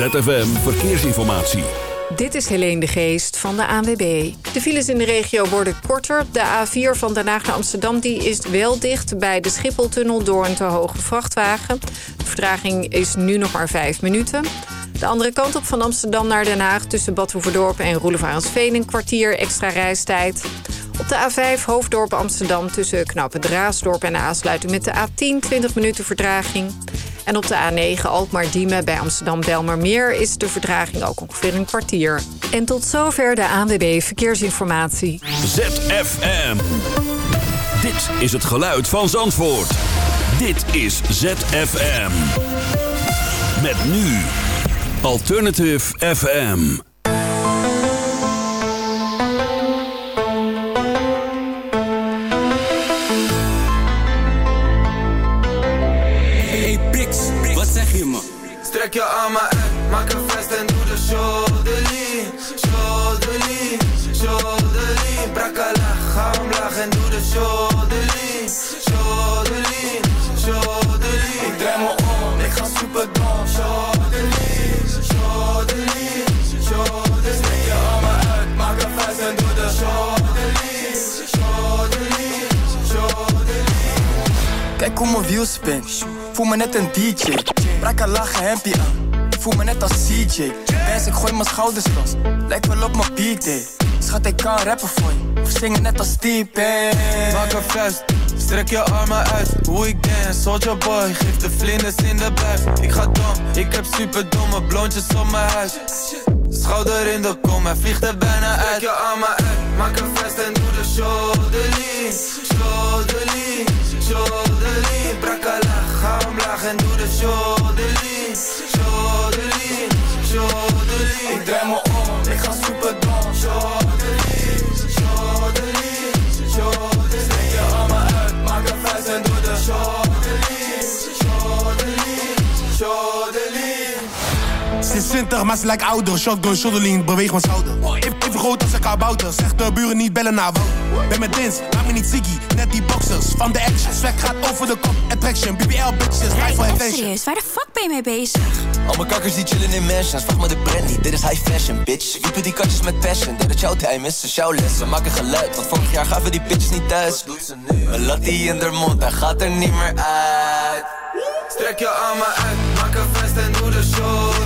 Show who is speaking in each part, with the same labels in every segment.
Speaker 1: ZFM Verkeersinformatie.
Speaker 2: Dit is Helene de Geest van de ANWB. De files in de regio worden korter. De A4 van Den Haag naar Amsterdam die is wel dicht... bij de Schipholtunnel door een te hoge vrachtwagen. De vertraging is nu nog maar 5 minuten. De andere kant op van Amsterdam naar Den Haag... tussen Bad Hoeverdorp en Roelevarensveen een kwartier extra reistijd. Op de A5 Hoofddorp Amsterdam tussen Knappen Draasdorp en de aansluiting met de A10 20 minuten vertraging. En op de A9 Alkmaar-Diemen bij Amsterdam-Belmermeer is de vertraging ook ongeveer een kwartier. En tot zover de ANWB Verkeersinformatie.
Speaker 1: ZFM. Dit is het geluid van Zandvoort. Dit is ZFM. Met nu Alternative FM.
Speaker 3: Hoe mijn wiel spin, voel me net een DJ Brak een lachen hempie aan, voel me net als CJ Wens ik gooi mijn schouders los, lijkt wel op mijn B-day Schat ik kan rappen voor je, of zingen net als Steve
Speaker 4: Maak een vest, strek je armen uit. Hoe ik dance, soldier boy, geef de vlinders in de buik Ik ga dom, ik heb super domme blondjes op mijn huis. Schouder in de kom, hij vliegt er bijna uit. Strek je armen uit, maak een vest en doe de shoulderlean Shoulderlean,
Speaker 5: 20, maar ze lijkt ouder. Shotgun, shoulderlean, beweeg mijn schouder. Even, even groot als een kabouter. Zeg de buren niet bellen naar Wout. Ben met Dins, maak me niet ziggy. Net die boxers van de action. Swag gaat over de kop. Attraction, BBL bitches, rij voor attention.
Speaker 6: serieus, waar de fuck ben je mee bezig?
Speaker 7: Al mijn kakkers die chillen in mansions, vraag me de brandy, dit is high fashion, bitch. Ik doe die katjes met passion, dit is jouw time, is is jouw les. We maken geluid, want vorig jaar gaven die bitches niet thuis. Wat doet ze nu? Een lattie in haar mond, hij gaat er niet meer uit.
Speaker 4: Strek je armen uit, maak een vest en doe de shoulderlean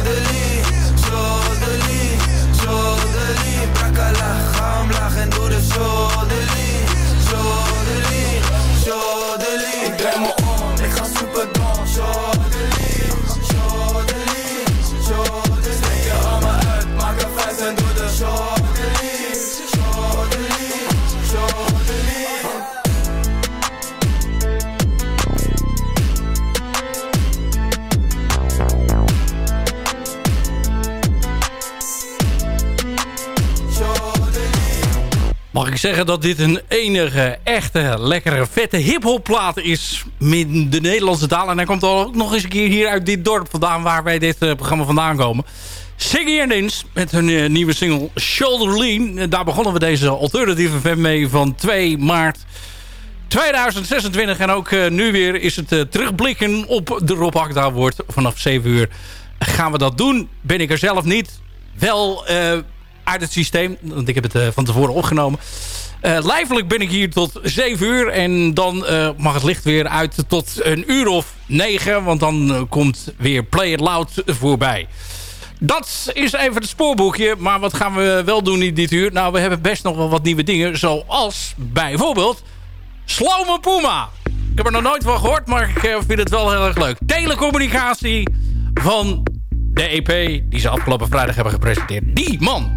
Speaker 4: extremo.
Speaker 8: Mag ik zeggen dat dit een enige, echte, lekkere, vette hiphopplaat is in de Nederlandse taal. En hij komt ook nog eens een keer hier uit dit dorp vandaan waar wij dit eh, programma vandaan komen. Siggy en met hun eh, nieuwe single Shoulder Lean. Eh, daar begonnen we deze alternatieve FM mee van 2 maart 2026. En ook nu weer is het terugblikken op de Rob Akda wordt vanaf 7 uur. Gaan we dat doen? Ben ik er zelf niet. Wel uit het systeem. Want ik heb het eh, van tevoren opgenomen. Eh lijfelijk ben ik hier tot 7 uur. En dan eh, mag het licht weer uit tot een uur of 9. Want dan komt weer Play It Loud voorbij. Dat is even het spoorboekje. Maar wat gaan we wel doen in dit uur? Nou, we hebben best nog wel wat nieuwe dingen. Zoals bijvoorbeeld Slome Puma. Ik heb er nog nooit van gehoord, maar ik vind het wel heel erg leuk. Telecommunicatie van de EP die ze afgelopen vrijdag hebben gepresenteerd. Die man.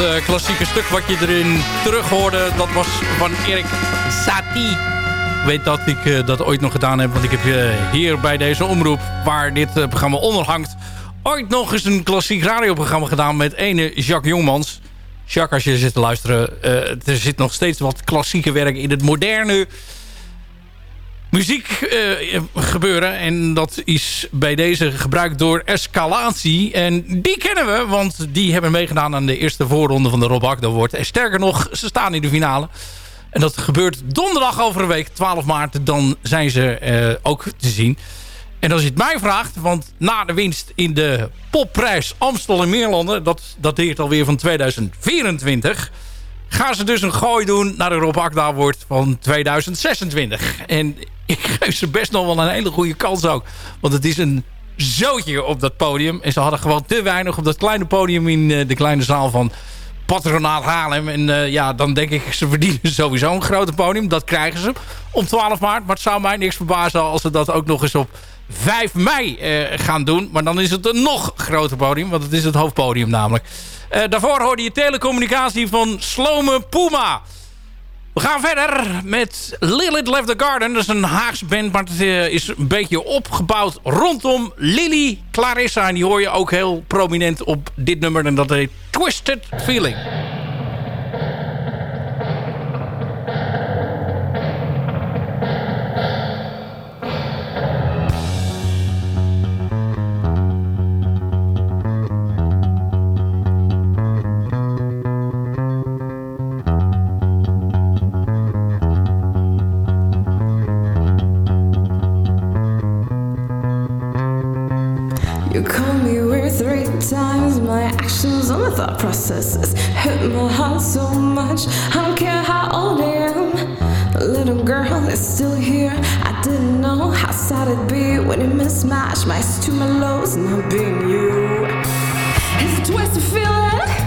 Speaker 8: Uh, klassieke stuk wat je erin terug hoorde, dat was van Erik Satie. Ik weet dat ik uh, dat ooit nog gedaan heb, want ik heb uh, hier bij deze omroep, waar dit programma onder hangt, ooit nog eens een klassiek radioprogramma gedaan met ene Jacques Jongmans. Jacques, als je zit te luisteren, er zit nog steeds wat klassieke werk in het moderne muziek uh, gebeuren. En dat is bij deze gebruikt door Escalatie. En die kennen we, want die hebben meegedaan aan de eerste voorronde van de Rob Akda wordt. En sterker nog, ze staan in de finale. En dat gebeurt donderdag over een week, 12 maart. Dan zijn ze uh, ook te zien. En als je het mij vraagt, want na de winst in de popprijs Amstel en Meerlanden... dat dateert alweer van 2024 gaan ze dus een gooi doen naar de Rob Akda wordt van 2026. En ik geef ze best nog wel een hele goede kans ook. Want het is een zootje op dat podium. En ze hadden gewoon te weinig op dat kleine podium in eh, de kleine zaal van Patronaat Haarlem. En uh, ja, dan denk ik, ze verdienen sowieso een grote podium. Dat krijgen ze om 12 maart. Maar het zou mij niks verbazen als ze dat ook nog eens op 5 mei uh, gaan doen. Maar dan is het een nog groter podium. Want het is het hoofdpodium namelijk. Uh, daarvoor hoorde je telecommunicatie van Slome Puma. We gaan verder met Lilith Left the Garden. Dat is een Haagse band, maar het uh, is een beetje opgebouwd rondom Lily Clarissa. En die hoor je ook heel prominent op dit nummer. En dat heet Twisted Feeling.
Speaker 9: My highs to my lows, not being you. It's a twisted feeling.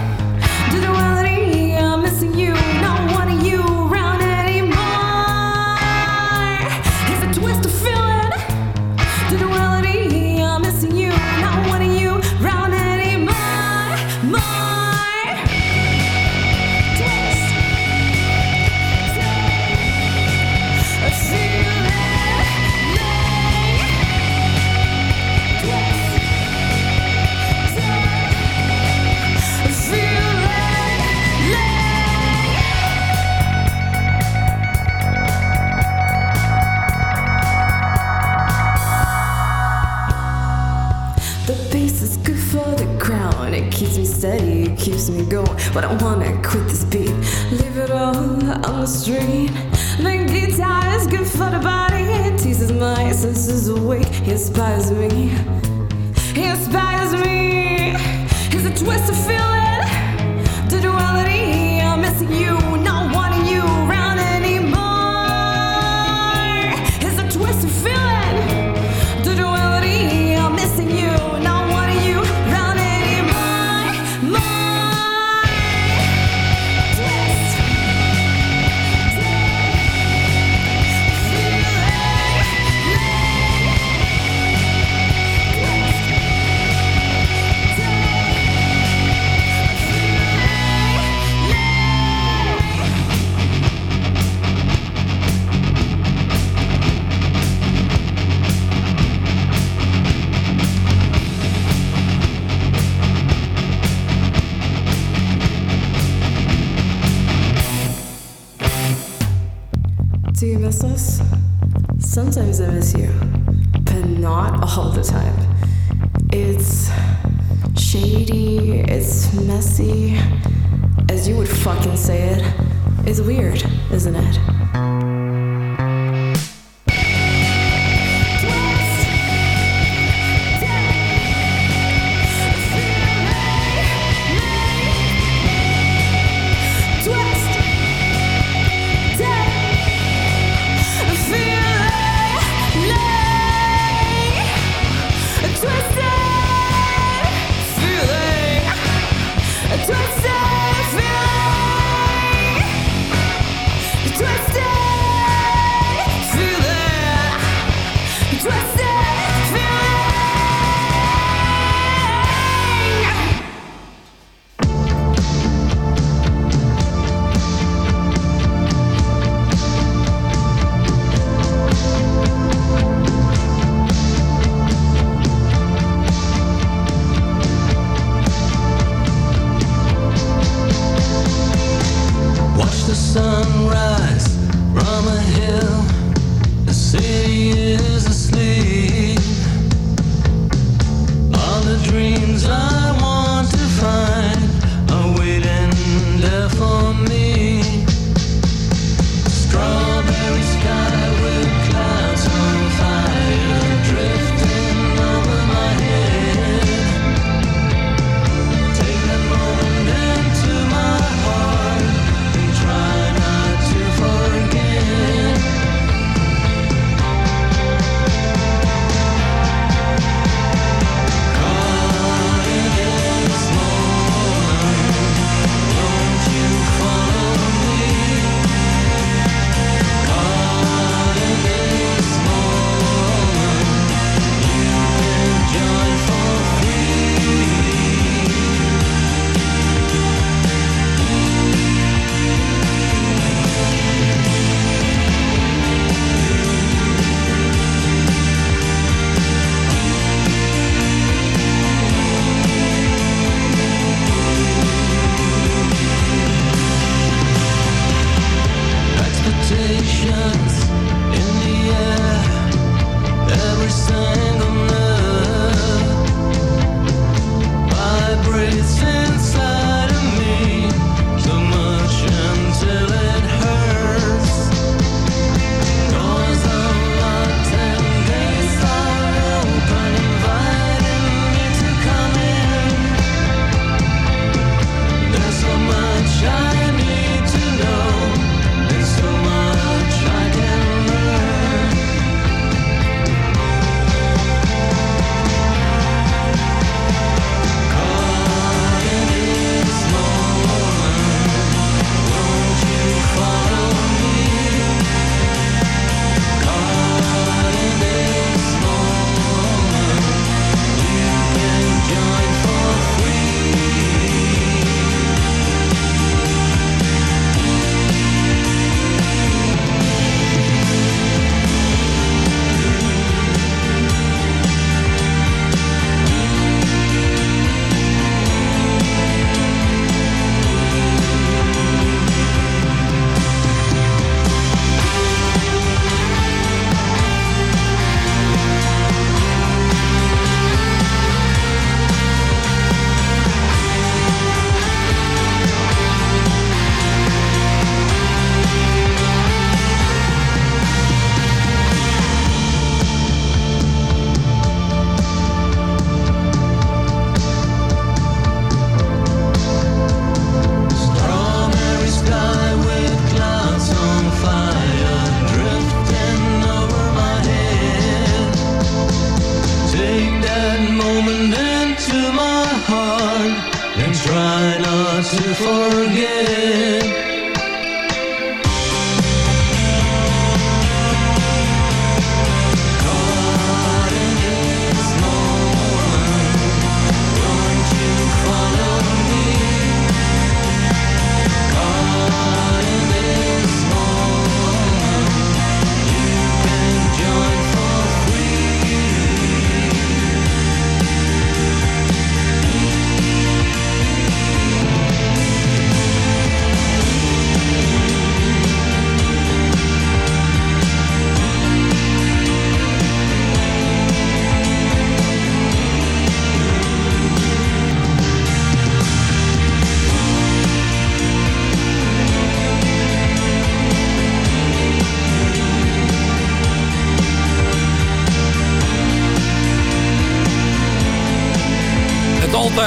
Speaker 9: But I wanna quit this beat, leave it all on the street. The guitar is good for the body. Teases my senses awake. He inspires me. He inspires me. He's a twist of feeling. Do you miss us? Sometimes I miss you, but not all the time. It's shady, it's messy. As you would fucking say it, it's weird, isn't it?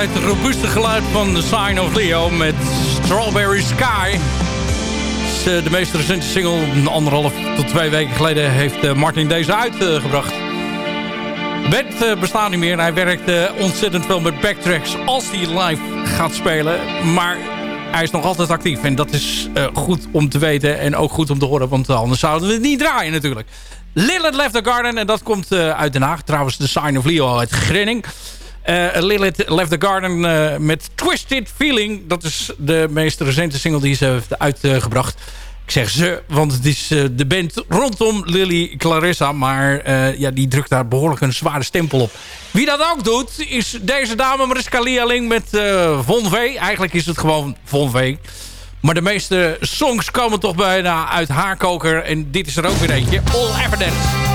Speaker 8: Het robuuste geluid van The Sign of Leo met Strawberry Sky. Eh, de meest recente single, anderhalf tot twee weken geleden, heeft eh, Martin deze uitgebracht. Bert uh, bestaat niet meer. Hij werkt ontzettend veel met backtracks als hij live gaat spelen. Maar hij is nog altijd actief. En dat is goed om te weten en ook goed om te horen. Want anders zouden we het niet draaien natuurlijk. Lilith Left the Garden en dat komt uit Den Haag. Trouwens de Sign of Leo uit Grinning. Lilith Left the Garden uh, met Twisted Feeling. Dat is de meest recente single die ze heeft uitgebracht. Ik zeg ze, want het is uh, de band rondom Lily Clarissa. Maar ja, die drukt daar behoorlijk een zware stempel op. Wie dat ook doet, is deze dame Mariska Lialing met Von V. Eigenlijk is het gewoon Von V. Maar de meeste songs komen toch bijna uit haar koker. En dit is er ook weer eentje. All Evidence.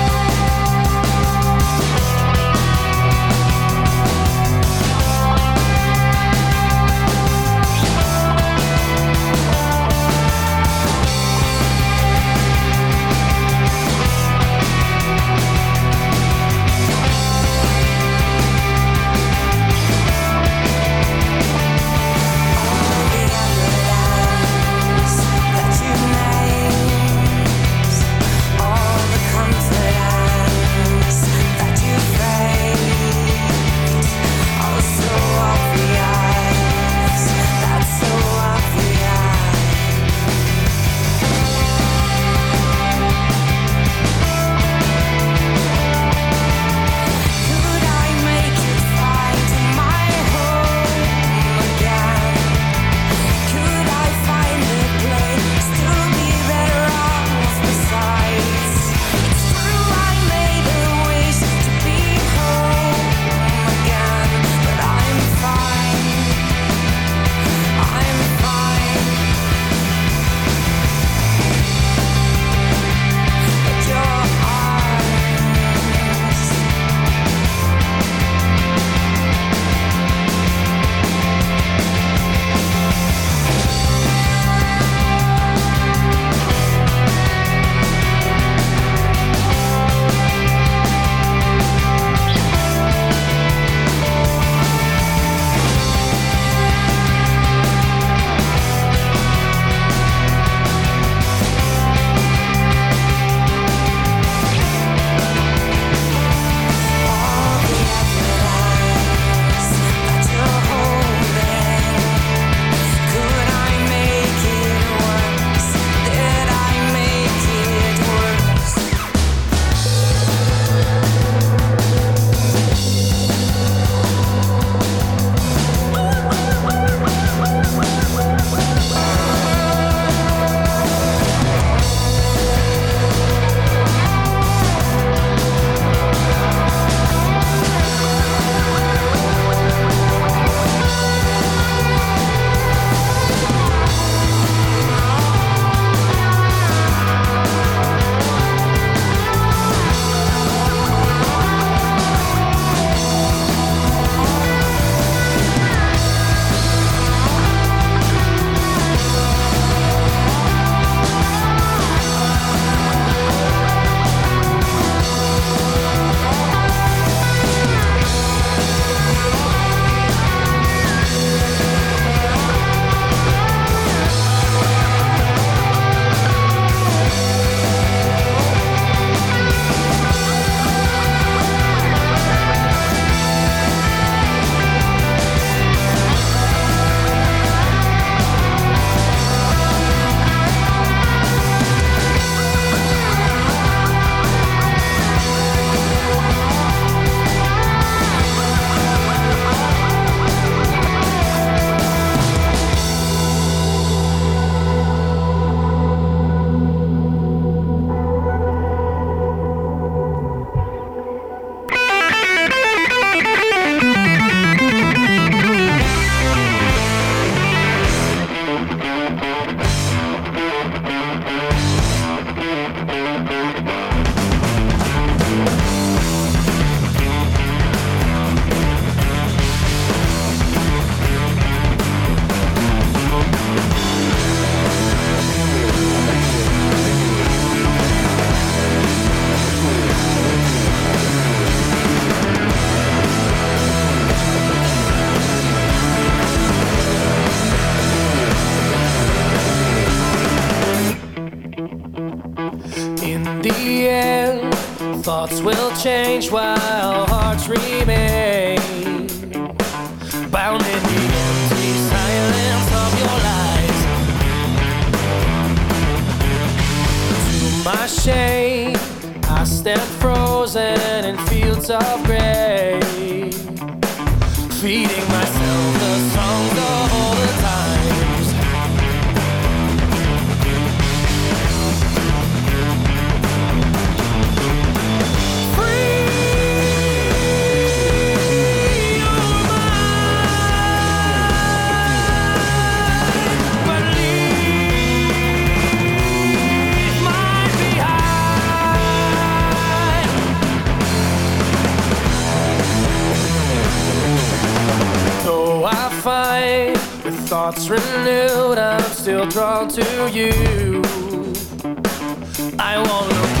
Speaker 10: Thoughts renewed, I'm still drawn to you. I won't look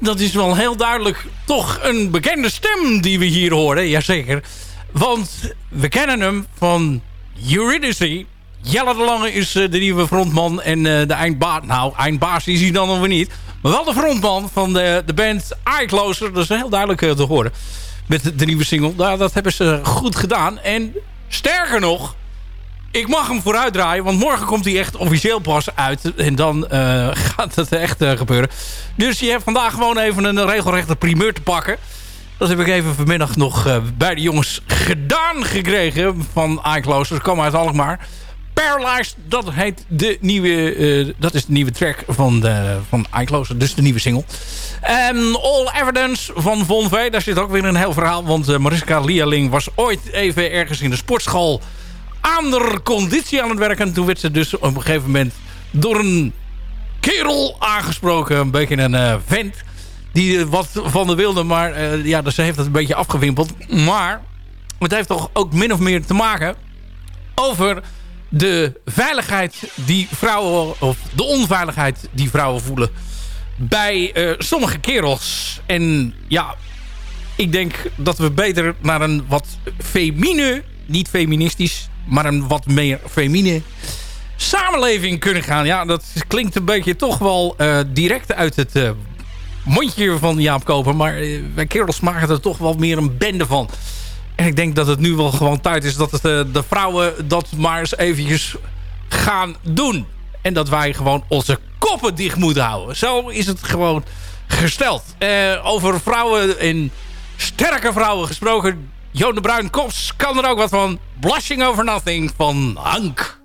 Speaker 8: dat is wel heel duidelijk toch een bekende stem die we hier horen. Jazeker. Want we kennen hem van Eurydice. Jelle de Lange is eh, de nieuwe frontman en eh, de eindbaas... Nou, eindbaas is hij dan nog weer niet. Maar wel de frontman van de, de band Eyecloser. Dat is heel duidelijk eh, te horen. Met de, de nieuwe single. Nou, dat hebben ze goed gedaan. En sterker nog... Ik mag hem vooruit draaien, want morgen komt hij echt officieel pas uit. En dan eh, gaat het echt eh, gebeuren. Dus je hebt vandaag gewoon even een regelrechte primeur te pakken. Dat heb ik even vanmiddag nog eh, bij de jongens gedaan gekregen van iCloser. Dat kwam uit Alkmaar. Paralyzed, dat heet de nieuwe, dat is de nieuwe track van, de, van iCloser. Dus de nieuwe single. En All Evidence van Von V. Daar zit ook weer een heel verhaal. Want Mariska Lialing was ooit even ergens in de sportschool aan conditie aan het werken. En toen werd ze dus op een gegeven moment door een kerel aangesproken. Een beetje een eh, vent. Die wat van de wilde. Maar eh, ja, dus ze heeft dat een beetje afgewimpeld. Maar het heeft toch ook min of meer te maken over de veiligheid die vrouwen... of de onveiligheid die vrouwen voelen bij eh, sommige kerels. En ja, ik denk dat we beter naar een wat femine... niet feministisch, maar een wat meer femine samenleving kunnen gaan. Ja, dat klinkt een beetje toch wel eh, direct uit het eh, mondje van Jaap Koper. Maar eh, wij kerels maken er toch wel meer een bende van. En ik denk dat het nu wel gewoon tijd is dat de vrouwen dat maar eens eventjes gaan doen. En dat wij gewoon onze koppen dicht moeten houden. Zo is het gewoon gesteld. Over vrouwen en sterke vrouwen gesproken. Joon de Bruin Kops kan er ook wat van. Blushing Over Nothing van Hank.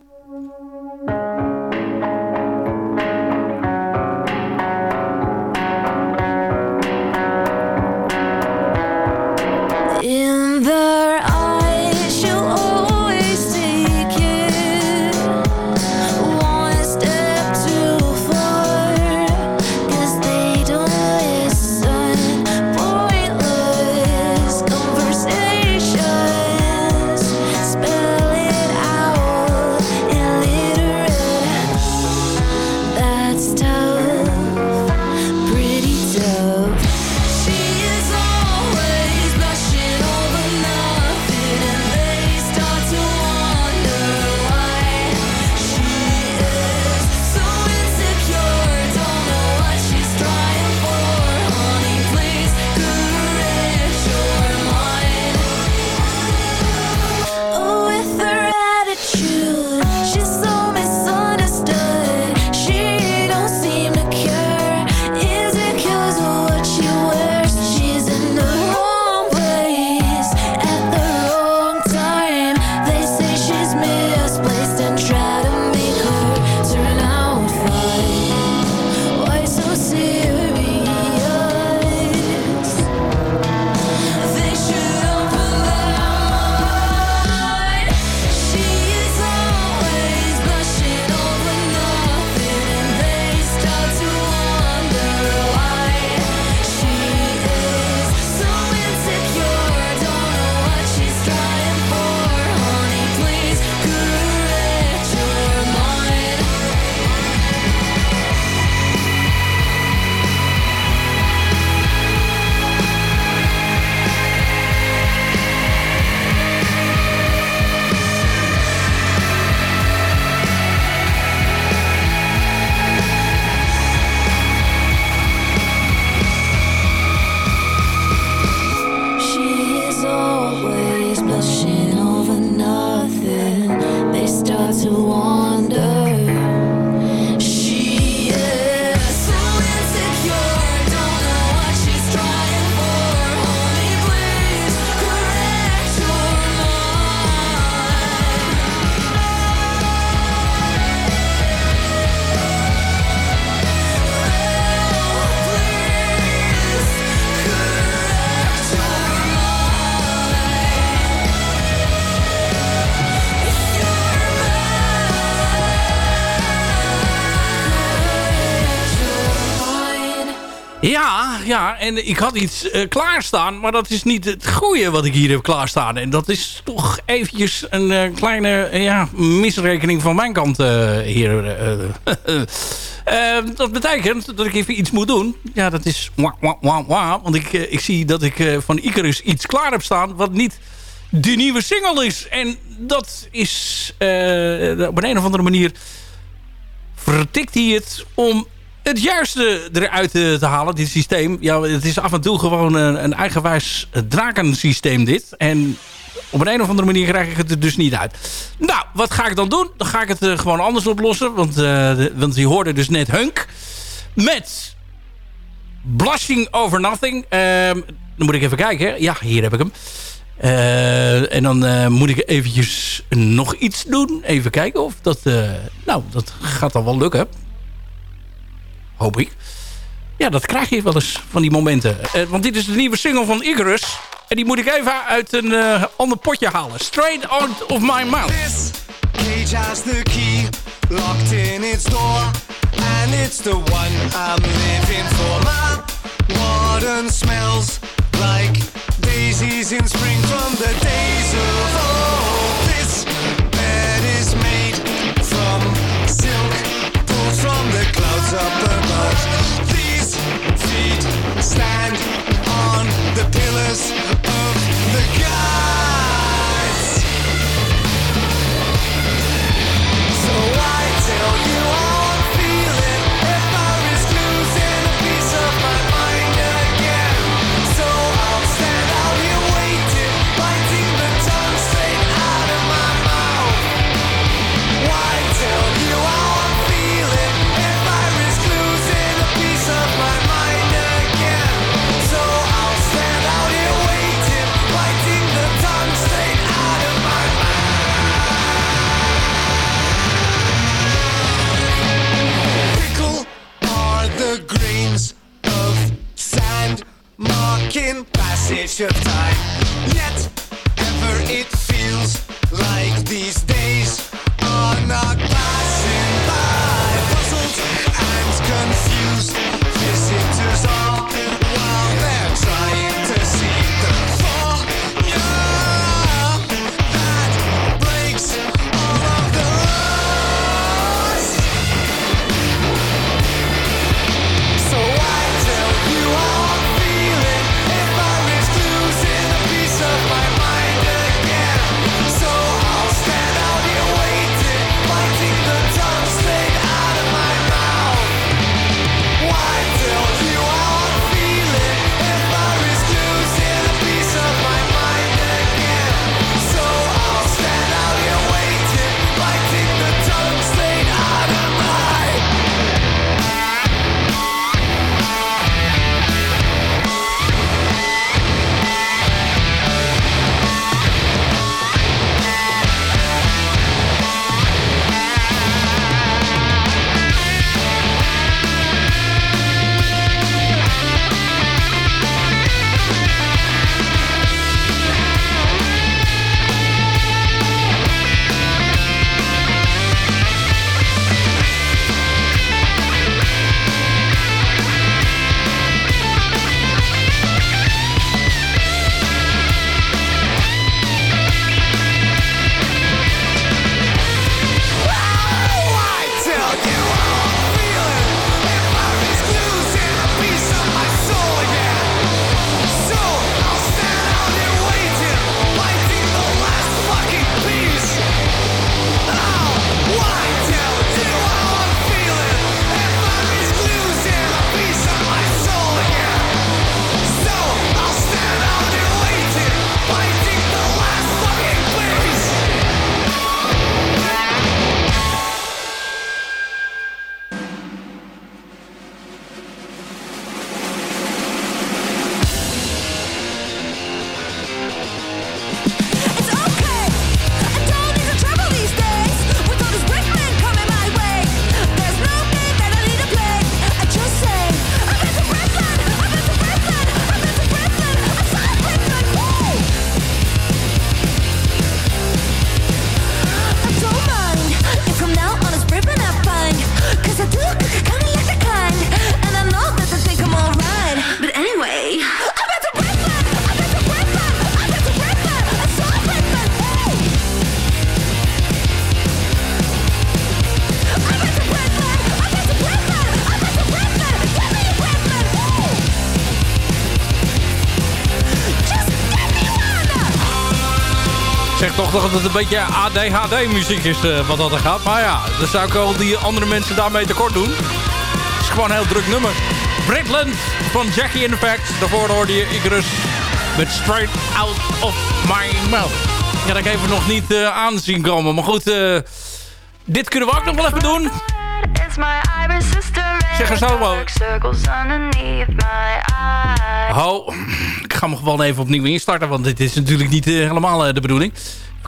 Speaker 8: En ik had iets uh, klaarstaan, maar dat is niet het goede wat ik hier heb klaarstaan. En dat is toch eventjes een uh, kleine uh, ja, misrekening van mijn kant hier. dat betekent dat ik even iets moet doen. Ja, dat is wah, wah, wah, wah. Want ik, ik zie dat ik van Icarus iets klaar heb staan wat niet de nieuwe single is. En dat is op een, een of andere manier vertikt hij het om het juiste eruit te, te, halen, dit systeem. Ja, het is af en toe gewoon een, een eigenwijs drakensysteem dit. En op een, een of andere manier krijg ik het er dus niet uit. Nou, wat ga ik dan doen? Dan ga ik het uh, gewoon anders oplossen. Want, de, want je hoorde dus net Hunk. Met Blushing Over Nothing. Uh, dan moet ik even kijken. Ja, hier heb ik hem. En dan moet ik eventjes nog iets doen. Even kijken of dat... nou, dat gaat dan wel lukken. Hoop ik. Ja, dat krijg je wel eens van die momenten. Uh, want dit is de nieuwe single van Icarus. En die moet ik even uit een uh, ander potje halen. Straight out of my mouth. This cage has the key. Locked in its door. And it's the one I'm living for. My warden smells like daisies in spring from the days of old. Pulled from the clouds up stand on the pillars of the gods. So I tell you.
Speaker 11: Taking passage of time, yet ever it feels like these days are not. Back.
Speaker 12: Toch dat het een beetje ADHD-muziek is uh, wat dat er gaat. Maar ja, dan zou ik al die andere mensen daarmee tekort doen. Het is gewoon een heel druk nummer. Britland van Jackie in the Facts. Daarvoor hoorde je Icarus met Straight Out of My Mouth. Ja, dat ik even nog niet uh, aanzien komen. Maar goed, uh, dit kunnen we ook nog wel even doen. Zeg er zo. Ho, ik ga hem gewoon even opnieuw instarten. Want dit is natuurlijk niet helemaal de bedoeling.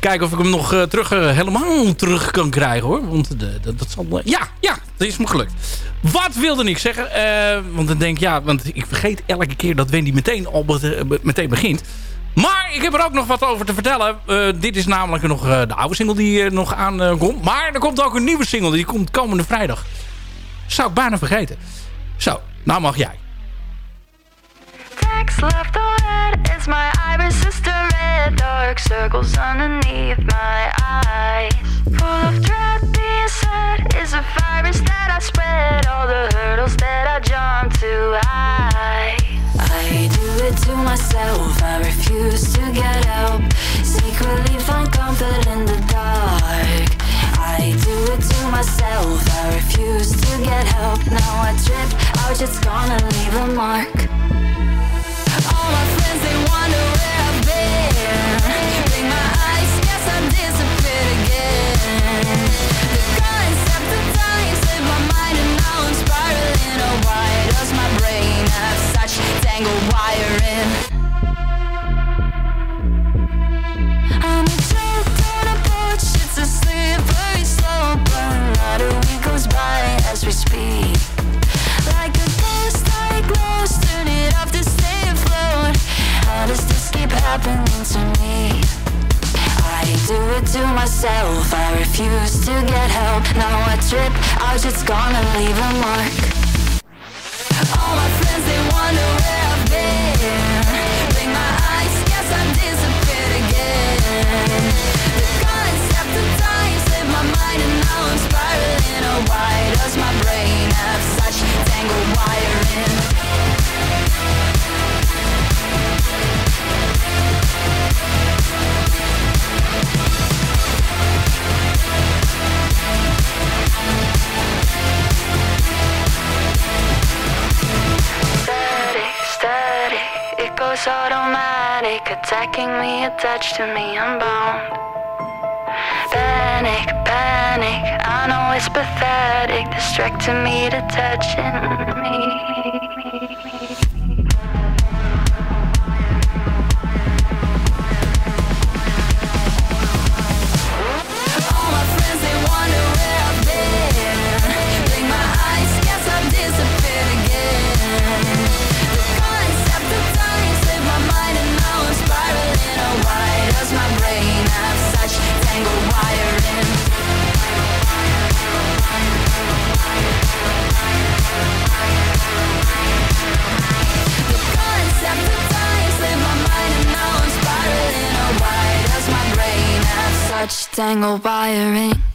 Speaker 12: Kijken of ik hem nog uh, terug, helemaal terug kan krijgen hoor. Want dat, dat zal... ja, ja, dat is me gelukt. Wat wilde ik zeggen? want dan denk ik, ja, want ik vergeet elke keer dat Wendy meteen meteen begint. Maar ik heb er ook nog wat over te vertellen. dit is namelijk nog de oude single die nog aankomt. maar er komt ook een nieuwe single. Die komt komende vrijdag. Zou ik bijna vergeten. Zo, nou mag jij. Text is my sister Dark circles underneath my eyes. Full of dread being said Is a virus that I spread. All the hurdles that I jump too high. I do it to myself I refuse to get help. Secretly find comfort in the dark. I do it to myself I refuse to get help. Now I trip out, it's gonna leave a mark wiring? I'm a a it's a slope. Another week goes by as we speak. Like a ghost, like turn it off to stay afloat. How does this keep happening to me? I do it to myself, I refuse to get help. Now I trip out, it's gonna leave a mark. All my friends, they wonder does my brain have such tangled wiring? Static, static, it goes automatic, attacking me, attached to me, I'm bound. Panic, panic, I know it's pathetic, distracting me, detaching me. Such tangled wiring?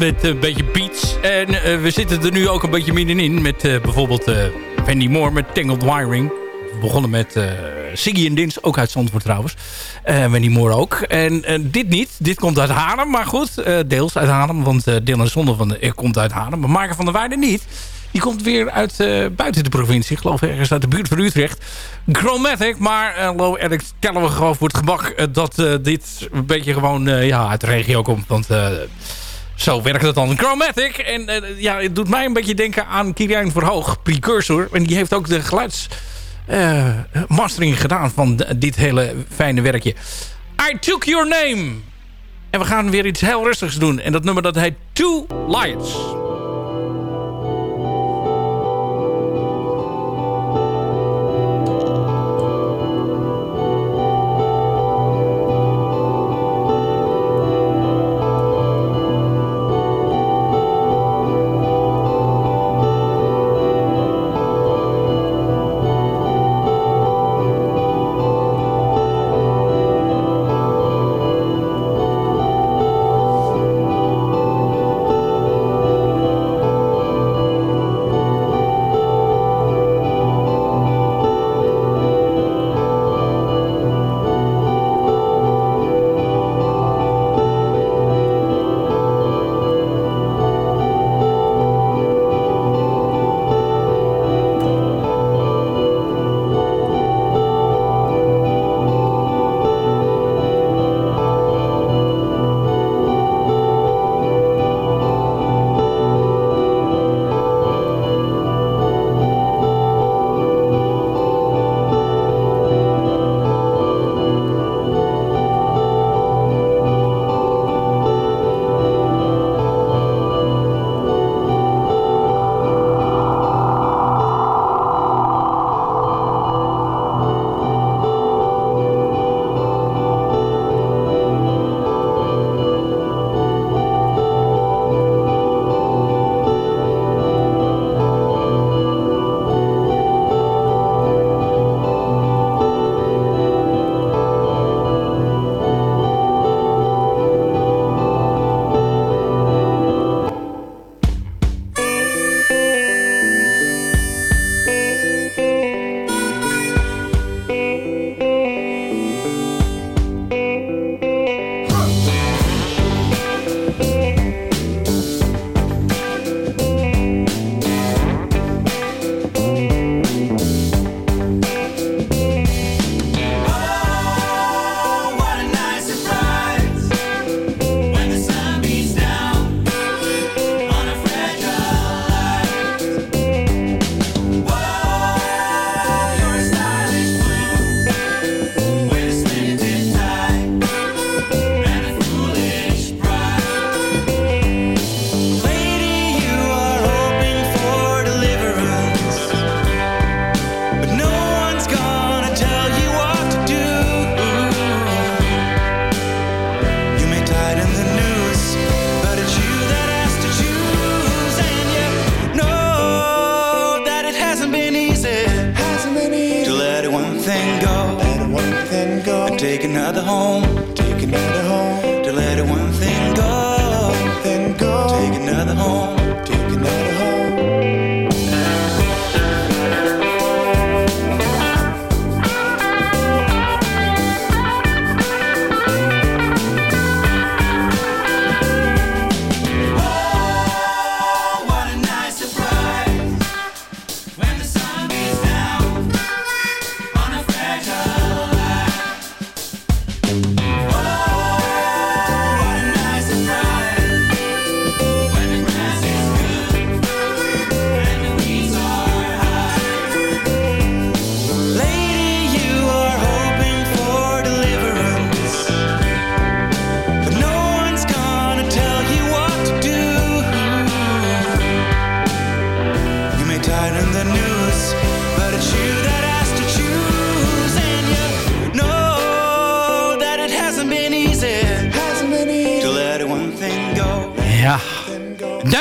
Speaker 8: Met een beetje beats. En uh, we zitten er nu ook een beetje middenin. Met uh, bijvoorbeeld uh, Wendy Moore met Tangled Wiring. We begonnen met Siggy en Dins, ook uit Zandvoort trouwens. Wendy Moore ook. En dit niet. Dit komt uit Haarlem. Maar goed, deels uit Haarlem. Want Dylan Zonde van de, komt uit Haarlem. Maar Marken van der Weijden niet. Die komt weer uit buiten de provincie. Ik geloof ergens uit de buurt van Utrecht. Chromatic. Maar uh, Low Alex tellen we gewoon voor het gebak... dat dit een beetje gewoon ja, uit de regio komt. Want zo werkt het dan. Chromatic. En uh, ja, het doet mij een beetje denken aan Kirian Verhoog, Precursor. En die heeft ook de geluidsmastering uh, gedaan van dit hele fijne werkje. I Took Your Name. En we gaan weer iets heel rustigs doen. En dat nummer dat heet Two Lions.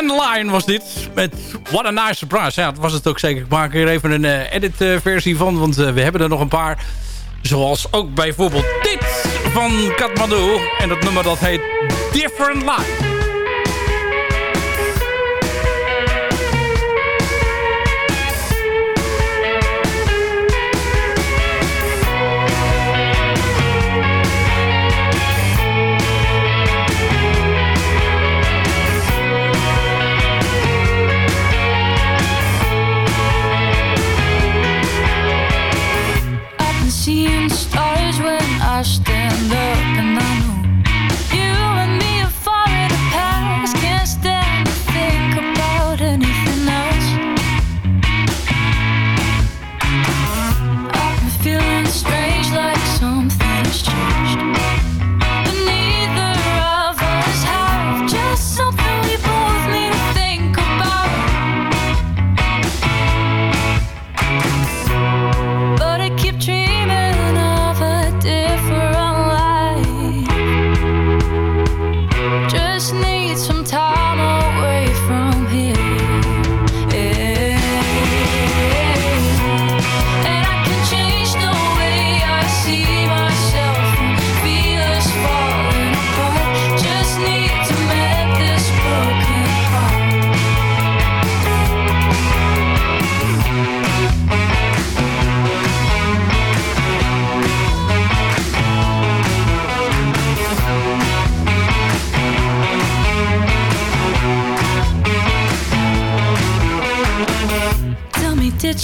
Speaker 8: Dandelion was dit. Met What a Nice Surprise. Ja, dat was het ook zeker. Ik maak er even een eh, edit-versie van. Want eh, we hebben er nog een paar. Zoals ook bijvoorbeeld dit van Kathmandu. En dat nummer dat heet Different Life.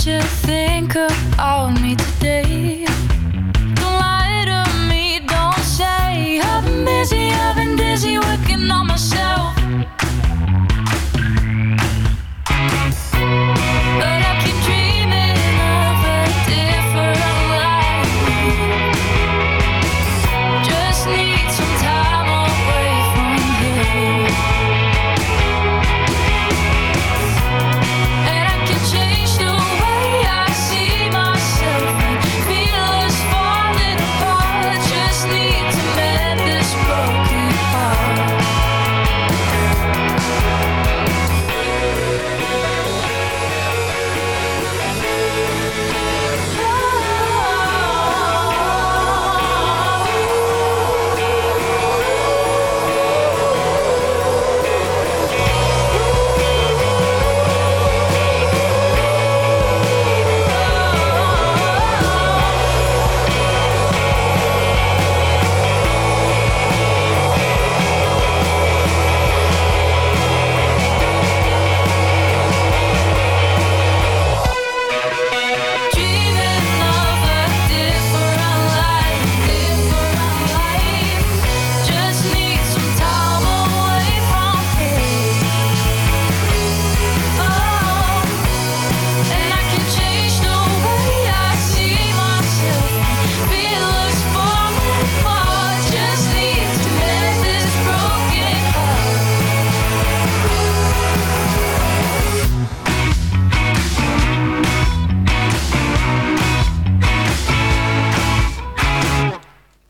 Speaker 13: You think about me today?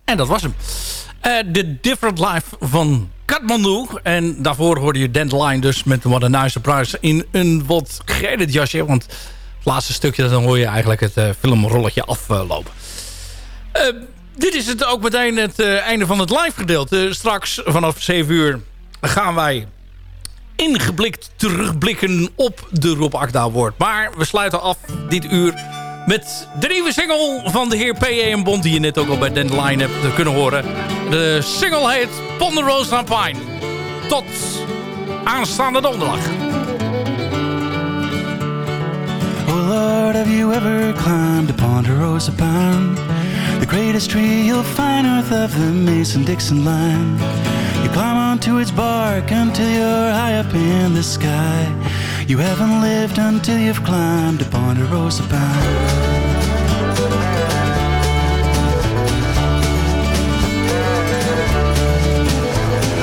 Speaker 8: En dat was hem. Eh, The Different Life van Kathmandu. En daarvoor hoorde je Dandelion dus met What a Nice Surprise in een wat geëdit jasje. Want het laatste stukje, dan hoor je eigenlijk het eh, filmrolletje aflopen. Eh, dit is het ook meteen het einde van het live gedeelte. Straks vanaf 7 uur gaan wij ingeblikt terugblikken op de Rob Akda. Maar we sluiten af dit uur met de nieuwe single van de heer P.A. Bond... die je net ook al bij Dandelion hebt kunnen horen. De single heet Ponderosa Pine. Tot aanstaande donderdag.
Speaker 11: Oh Lord, have you ever climbed a ponderosa pine? The greatest tree you'll find north of the Mason-Dixon line. Climb onto its bark until you're high up in the sky. You haven't lived until you've climbed upon a ponderosa pine.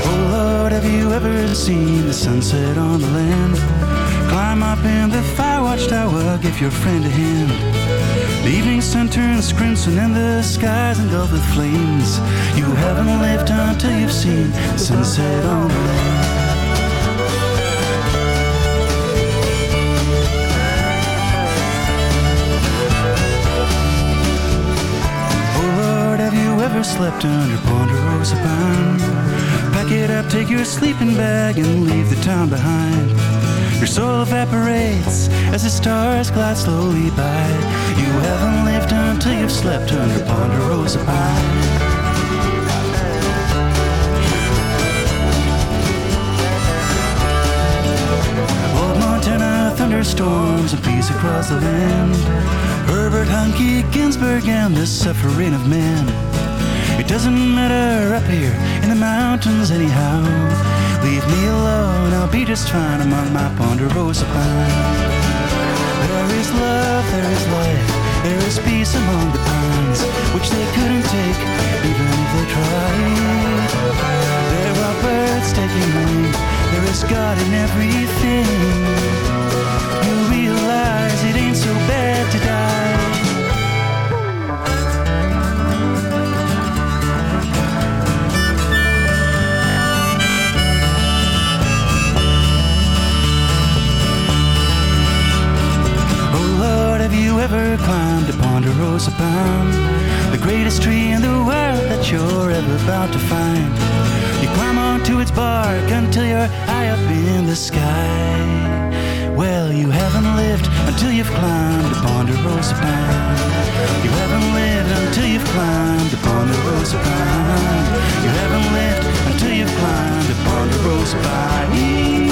Speaker 11: Oh Lord, have you ever seen the sunset on the land? Climb up in the fire watchtower, give your friend a hand. The evening sun turns crimson and the sky's engulfed with flames. You haven't lived until you've seen sunset on the land. Oh Lord, have you ever slept under Ponderosa Pine? Pack it up, take your sleeping bag, and leave the town behind. Your soul evaporates as the stars glide slowly by. You haven't lived until you've slept under Ponderosa Pine. Thunderstorms and peace across the land. Herbert Hunky Ginsburg and the suffering of man. It doesn't matter up here in the mountains anyhow. Leave me alone, I'll be just fine among my ponderosa pines. There is love, there is life, there is peace among the pines, which they couldn't take even if they tried. There are birds taking wing, there is God in everything. You realize it ain't so bad to die. Have you ever climbed a ponderosa pine? The greatest tree in the world that you're ever about to find. You climb onto its bark until you're high up in the sky. Well, you haven't lived until you've climbed a ponderosa pine. You haven't lived until you've climbed a ponderosa pine. You haven't lived until you've climbed a ponderosa pine.